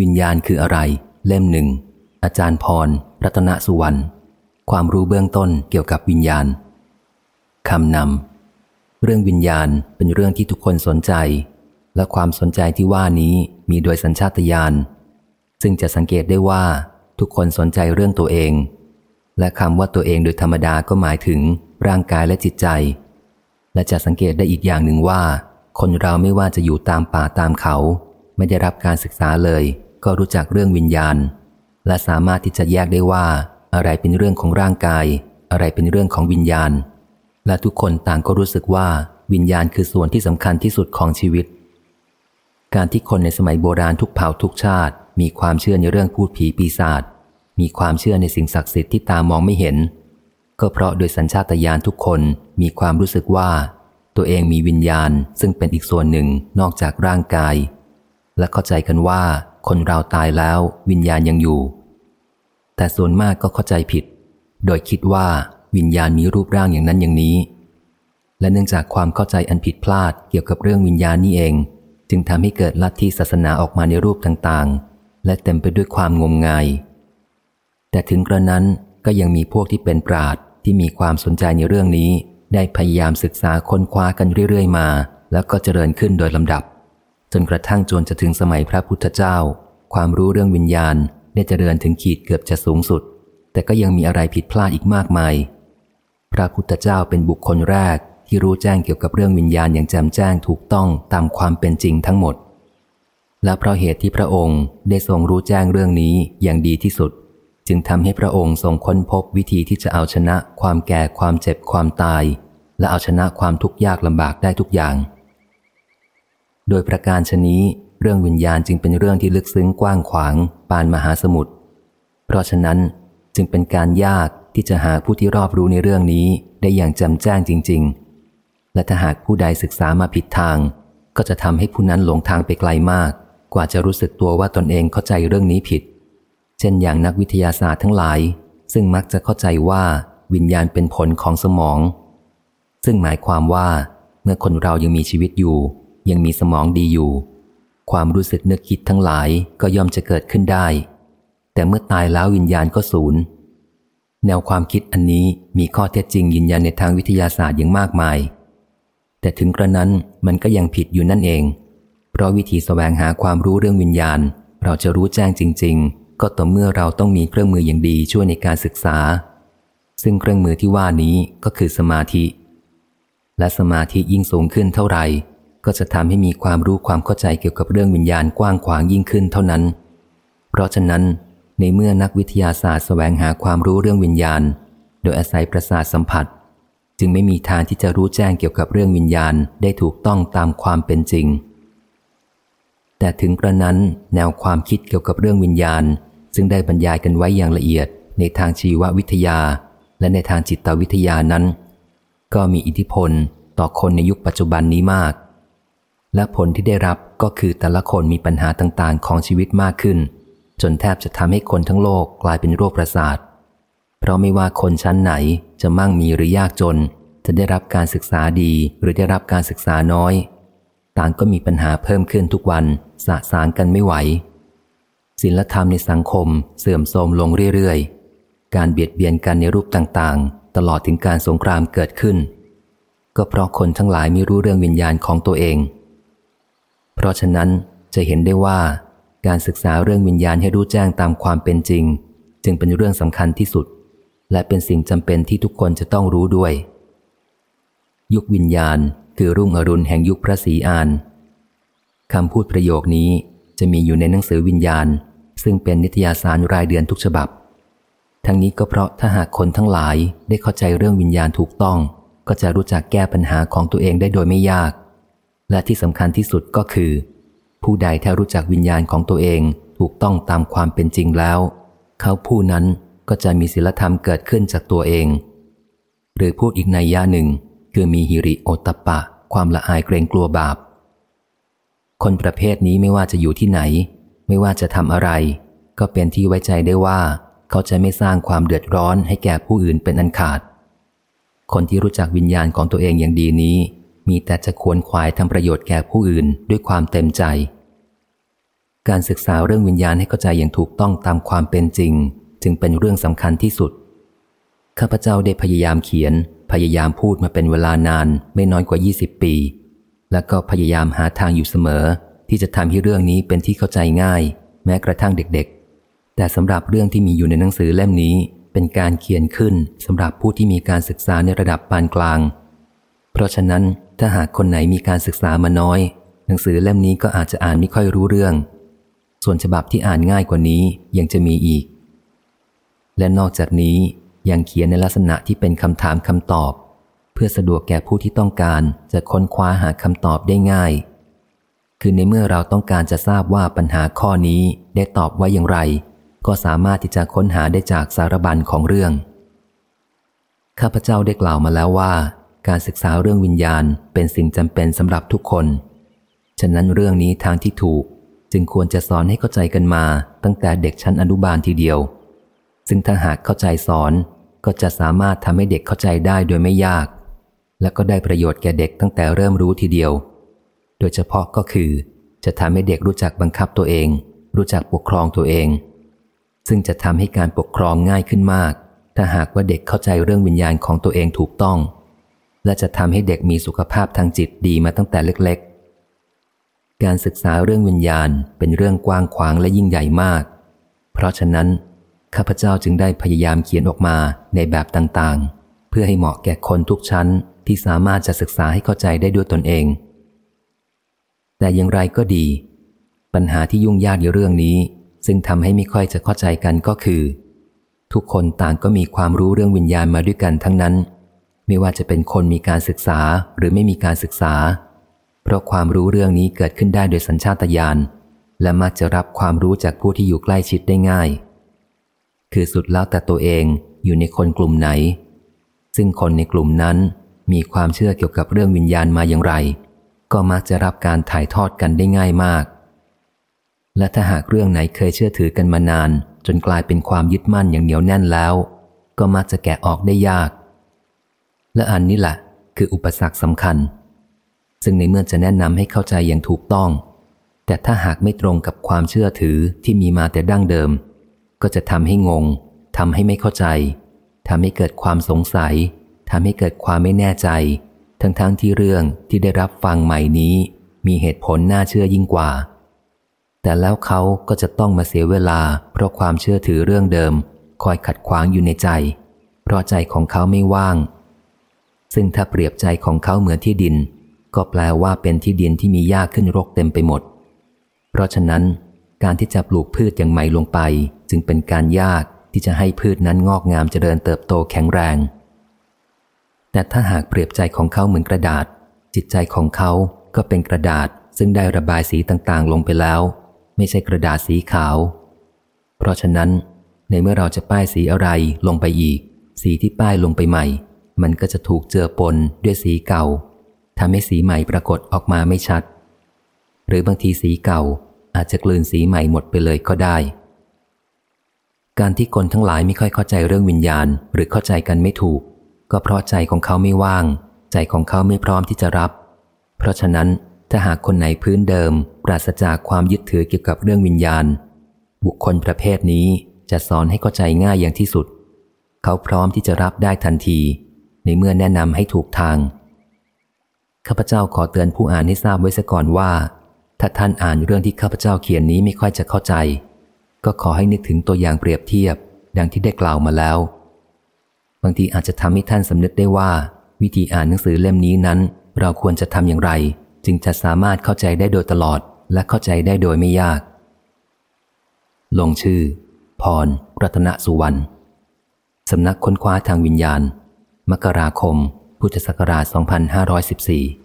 วิญญาณคืออะไร เล่มหนึ่ง อาจารย์พร รัตนสุวรรณ ความรู้เบื้องต้นเกี่ยวกับวิญญาณ คำนำ เรื่องวิญญาณเป็นเรื่องที่ทุกคนสนใจ และความสนใจที่ว่านี้มีโดยสัญชาตญาณ ซึ่งจะสังเกตได้ว่า ทุกคนสนใจเรื่องตัวเอง และคำว่าตัวเองโดยธรรมดาก็หมายถึง ร่างกายและจิตใจ และจะสังเกตได้อีกอย่างหนึ่งว่า คนเราไม่ว่าจะอยู่ตามป่าตามเขา ไม่ได้รับการศึกษาเลย ก็รู้จักเรื่องวิญญาณ และสามารถที่จะแยกได้ว่าอะไรเป็นเรื่องของร่างกาย อะไรเป็นเรื่องของวิญญาณ และทุกคนต่างก็รู้สึกว่าวิญญาณคือส่วนที่สำคัญที่สุดของชีวิต การที่คนในสมัยโบราณทุกเผ่าทุกชาติ มีความเชื่อในเรื่องพูดผีปีศาจมีความเชื่อในสิ่งศักดิ์สิทธิ์ที่ตามองไม่เห็น ก็เพราะโดยสัญชาตญาณทุกคนมีความรู้สึกว่า ตัวเองมีวิญญาณซึ่งเป็นอีกส่วนหนึ่งนอกจากร่างกาย และเข้าใจกันว่า คนเราตายแล้ววิญญาณยังอยู่ แต่ส่วนมากก็เข้าใจผิด โดยคิดว่าวิญญาณมีรูปร่างอย่างนั้นอย่างนี้ และเนื่องจากความเข้าใจอันผิดพลาดเกี่ยวกับเรื่องวิญญาณนี่เอง จึงทำให้เกิดลัทธิศาสนาออกมาในรูปต่างๆ และเต็มไปด้วยความงมงาย แต่ถึงกระนั้นก็ยังมีพวกที่เป็นปราดที่มีความสนใจในเรื่องนี้ ได้พยายามศึกษาค้นคว้ากันเรื่อยๆมา แล้วก็เจริญขึ้นโดยลำดับ จนกระทั่งจนจะถึงสมัยพระพุทธเจ้า ความรู้เรื่องวิญญาณได้เจริญถึงขีดเกือบจะสูงสุด แต่ก็ยังมีอะไรผิดพลาดอีกมากมาย พระพุทธเจ้าเป็นบุคคลแรกที่รู้แจ้งเกี่ยวกับเรื่องวิญญาณอย่างแจ่มแจ้งถูกต้องตามความเป็นจริงทั้งหมด และเพราะเหตุที่พระองค์ได้ทรงรู้แจ้งเรื่องนี้อย่างดีที่สุด จึงทำให้พระองค์ทรงค้นพบวิธีที่จะเอาชนะ ความแก่ความเจ็บความตาย และเอาชนะความทุกข์ยากลำบากได้ทุกอย่าง โดยประการชนี้เรื่องวิญญาณจึงเป็นเรื่องที่ลึกซึ้งกว้างขวางปานมหาสมุทร เพราะฉะนั้นจึงเป็นการยากที่จะหาผู้ที่รอบรู้ในเรื่องนี้ได้อย่างจำแจ้งจริง ๆ และถ้าหากผู้ใดศึกษามาผิดทาง ก็จะทำให้ผู้นั้นหลงทางไปไกลมาก กว่าจะรู้สึกตัวว่าตนเองเข้าใจเรื่องนี้ผิด เช่นอย่างนักวิทยาศาสตร์ทั้งหลาย ซึ่งมักจะเข้าใจว่าวิญญาณเป็นผลของสมอง ซึ่งหมายความว่าเมื่อคนเรายังมีชีวิตอยู่ ยังมีสมองดีอยู่ ความรู้สึกนึกคิดทั้งหลายก็ย่อมจะเกิดขึ้นได้ แต่เมื่อตายแล้ววิญญาณก็สูญแนวความคิดอันนี้มีข้อเท็จจริงยืนยันในทางวิทยาศาสตร์อย่างมากมาย แต่ถึงกระนั้นมันก็ยังผิดอยู่นั่นเอง เพราะวิธีสแสวงหาความรู้เรื่องวิญญาณ เราจะรู้แจ้งจริง ๆ ก็ต่อเมื่อเราต้องมีเครื่องมืออย่างดีช่วยในการศึกษา ซึ่งเครื่องมือที่ว่านี้ก็คือสมาธิ และสมาธิยิ่งสูงขึ้นเท่าไหร่ ก็จะทำให้มีความรู้ความเข้าใจเกี่ยวกับเรื่องวิญญาณกว้างขวางยิ่งขึ้นเท่านั้น เพราะฉะนั้น ในเมื่อนักวิทยาศาสตร์แสวงหาความรู้เรื่องวิญญาณ โดยอาศัยประสาทสัมผัส จึงไม่มีทางที่จะรู้แจ้งเกี่ยวกับเรื่องวิญญาณได้ถูกต้องตามความเป็นจริง แต่ถึงกระนั้นแนวความคิดเกี่ยวกับเรื่องวิญญาณ ซึ่งได้บรรยายกันไว้อย่างละเอียด ในทางชีววิทยา และในทางจิตวิทยานั้น ก็มีอิทธิพลต่อคนในยุคปัจจุบันนี้มาก และผลที่ได้รับก็คือแต่ละคนมีปัญหาต่างๆ ของชีวิตมากขึ้น จนแทบจะทำให้คนทั้งโลกกลายเป็นโรคประสาท เพราะไม่ว่าคนชั้นไหนจะมั่งมีหรือยากจน จะได้รับการศึกษาดีหรือได้รับการศึกษาน้อย ต่างก็มีปัญหาเพิ่มขึ้นทุกวันสะสางกันไม่ไหวศีลธรรมในสังคมเสื่อมโทรมลงเรื่อยๆ การเบียดเบียนกันในรูปต่างๆ ตลอดถึงการสงครามเกิดขึ้น ก็เพราะคนทั้งหลายไม่รู้เรื่องวิญญาณของตัวเอง ราะฉะนั้นจะเห็นได้ว่าการศึกษาเรื่องวิญญาณให้รู้แจ้งตามความเป็นจริง จึงเป็นเรื่องสำคัญที่สุด และเป็นสิ่งจำเป็นที่ทุกคนจะต้องรู้ด้วย ยุควิญญาณคือรุ่งอรุณแห่งยุคพระศรีอานคำพูดประโยคนี้จะมีอยู่ในหนังสือวิญญาณ ซึ่งเป็นนิตยสารรายเดือนทุกฉบับ ทั้งนี้ก็เพราะถ้าหากคนทั้งหลายได้เข้าใจเรื่องวิญญาณถูกต้อง ก็จะรู้จักแก้ปัญหาของตัวเองได้โดยไม่ยาก และที่สำคัญที่สุดก็คือ ผู้ใดถ้ารู้จักวิญญาณของตัวเองถูกต้องตามความเป็นจริงแล้ว เขาผู้นั้นก็จะมีศีลธรรมเกิดขึ้นจากตัวเอง หรือพูดอีกในย่าหนึ่ง คือมีหิริโอตปะ ความละอายเกรงกลัวบาป คนประเภทนี้ไม่ว่าจะอยู่ที่ไหน ไม่ว่าจะทำอะไร ก็เป็นที่ไว้ใจได้ว่า เขาจะไม่สร้างความเดือดร้อนให้แก่ผู้อื่นเป็นอันขาด คนที่รู้จักวิญญาณของตัวเองอย่างดีนี้ มีแต่จะควรควายทำประโยชน์แก่ผู้อื่นด้วยความเต็มใจ การศึกษาเรื่องวิญญาณให้เข้าใจอย่างถูกต้องตามความเป็นจริง จึงเป็นเรื่องสำคัญที่สุด ข้าพเจ้าได้พยายามเขียน พยายามพูดมาเป็นเวลานานไม่น้อยกว่า 20 ปี และก็พยายามหาทางอยู่เสมอ ที่จะทำให้เรื่องนี้เป็นที่เข้าใจง่าย แม้กระทั่งเด็กๆ แต่สำหรับเรื่องที่มีอยู่ในหนังสือเล่มนี้เป็นการเขียนขึ้นสำหรับผู้ที่มีการศึกษาในระดับปานกลาง เพราะฉะนั้น ถ้าหากคนไหนมีการศึกษามาน้อย หนังสือเล่มนี้ก็อาจจะอ่านไม่ค่อยรู้เรื่อง ส่วนฉบับที่อ่านง่ายกว่านี้ยังจะมีอีก และนอกจากนี้ยังเขียนในลักษณะที่เป็นคำถามคำตอบ เพื่อสะดวกแก่ผู้ที่ต้องการจะค้นคว้าหาคำตอบได้ง่าย คือในเมื่อเราต้องการจะทราบว่าปัญหาข้อนี้ได้ตอบไว้อย่างไร ก็สามารถที่จะค้นหาได้จากสารบัญของเรื่อง ข้าพเจ้าได้กล่าวมาแล้วว่า การศึกษาเรื่องวิญญาณเป็นสิ่งจำเป็นสำหรับทุกคน ฉะนั้นเรื่องนี้ทางที่ถูกจึงควรจะสอนให้เข้าใจกันมา ตั้งแต่เด็กชั้นอนุบาลทีเดียว ซึ่งถ้าหากเข้าใจสอนก็จะสามารถทำให้เด็กเข้าใจได้โดยไม่ยาก และก็ได้ประโยชน์แก่เด็กตั้งแต่เริ่มรู้ทีเดียว โดยเฉพาะก็คือ จะทำให้เด็กรู้จักบังคับตัวเอง รู้จักปกครองตัวเอง ซึ่งจะทำให้การปกครองง่ายขึ้นมาก ถ้าหากว่าเด็กเข้าใจเรื่องวิญญาณของตัวเองถูกต้อง และจะทำให้เด็กมีสุขภาพทางจิตดีมาตั้งแต่เล็กๆ การศึกษาเรื่องวิญญาณเป็นเรื่องกว้างขวางและยิ่งใหญ่มาก เพราะฉะนั้น ข้าพเจ้าจึงได้พยายามเขียนออกมาในแบบต่างๆ เพื่อให้เหมาะแก่คนทุกชั้นที่สามารถจะศึกษาให้เข้าใจได้ด้วยตนเอง แต่อย่างไรก็ดี ปัญหาที่ยุ่งยากในเรื่องนี้ ซึ่งทำให้ไม่ค่อยจะเข้าใจกันก็คือ ทุกคนต่างก็มีความรู้เรื่องวิญญาณมาด้วยกันทั้งนั้น ไม่ว่าจะเป็นคนมีการศึกษาหรือไม่มีการศึกษา เพราะความรู้เรื่องนี้เกิดขึ้นได้โดยสัญชาตญาณและมักจะรับความรู้จากผู้ที่อยู่ใกล้ชิดได้ง่าย คือสุดแล้วแต่ตัวเองอยู่ในคนกลุ่มไหน ซึ่งคนในกลุ่มนั้นมีความเชื่อเกี่ยวกับเรื่องวิญญาณมาอย่างไร ก็มักจะรับการถ่ายทอดกันได้ง่ายมาก และถ้าหากเรื่องไหนเคยเชื่อถือกันมานาน จนกลายเป็นความยึดมั่นอย่างเหนียวแน่นแล้ว ก็มักจะแกะออกได้ยาก และอันนี้แหละคืออุปสรรคสำคัญ ซึ่งในเมื่อจะแนะนำให้เข้าใจอย่างถูกต้อง แต่ถ้าหากไม่ตรงกับความเชื่อถือที่มีมาแต่ดั้งเดิม ก็จะทำให้งงทำให้ไม่เข้าใจทำให้เกิดความสงสัยทำให้เกิดความไม่แน่ใจ ทั้งๆทที่เรื่องที่ได้รับฟังใหม่นี้ มีเหตุผลน่าเชื่อยิ่งกว่า แต่แล้วเขาก็จะต้องมาเสียเวลา เพราะความเชื่อถือเรื่องเดิม คอยขัดขวางอยู่ในใจ เพราะใจของเขาไม่ว่าง ซึ่งถ้าเปรียบใจของเขาเหมือนที่ดิน ก็แปลว่าเป็นที่ดินที่มีหญ้าขึ้นรกเต็มไปหมด เพราะฉะนั้น การที่จะปลูกพืชอย่างใหม่ลงไป จึงเป็นการยากที่จะให้พืชนั้นงอกงามเจริญเติบโตแข็งแรง แต่ถ้าหากเปรียบใจของเขาเหมือนกระดาษ จิตใจของเขาก็เป็นกระดาษซึ่งได้ระบายสีต่างๆ ลงไปแล้ว ไม่ใช่กระดาษสีขาว เพราะฉะนั้น ในเมื่อเราจะป้ายสีอะไรลงไปอีก สีที่ป้ายลงไปใหม่ มันก็จะถูกเจือปนด้วยสีเก่าทำให้สีใหม่ปรากฏออกมาไม่ชัด หรือบางทีสีเก่าอาจจะกลืนสีใหม่หมดไปเลยก็ได้ การที่คนทั้งหลายไม่ค่อยเข้าใจเรื่องวิญญาณ หรือเข้าใจกันไม่ถูก ก็เพราะใจของเขาไม่ว่าง ใจของเขาไม่พร้อมที่จะรับ เพราะฉะนั้นถ้าหากคนไหนพื้นเดิม ปราศจากความยึดถือเกี่ยวกับเรื่องวิญญาณ บุคคลประเภทนี้จะสอนให้เข้าใจง่ายอย่างที่สุด เขาพร้อมที่จะรับได้ทันที ในเมื่อแนะนำให้ถูกทาง ข้าพเจ้าขอเตือนผู้อ่านให้ทราบไว้ซะก่อนว่า ถ้าท่านอ่านเรื่องที่ข้าพเจ้าเขียนนี้ไม่ค่อยจะเข้าใจ ก็ขอให้นึกถึงตัวอย่างเปรียบเทียบ ดังที่ได้กล่าวมาแล้ว บางทีอาจจะทำให้ท่านสำนึกได้ว่า วิธีอ่านหนังสือเล่มนี้นั้น เราควรจะทำอย่างไร จึงจะสามารถเข้าใจได้โดยตลอด และเข้าใจได้โดยไม่ยาก ลงชื่อ พร รัตนสุวรรณสำนักค้นคว้าทางวิญญาณ มกราคม พุทธศักราช 2514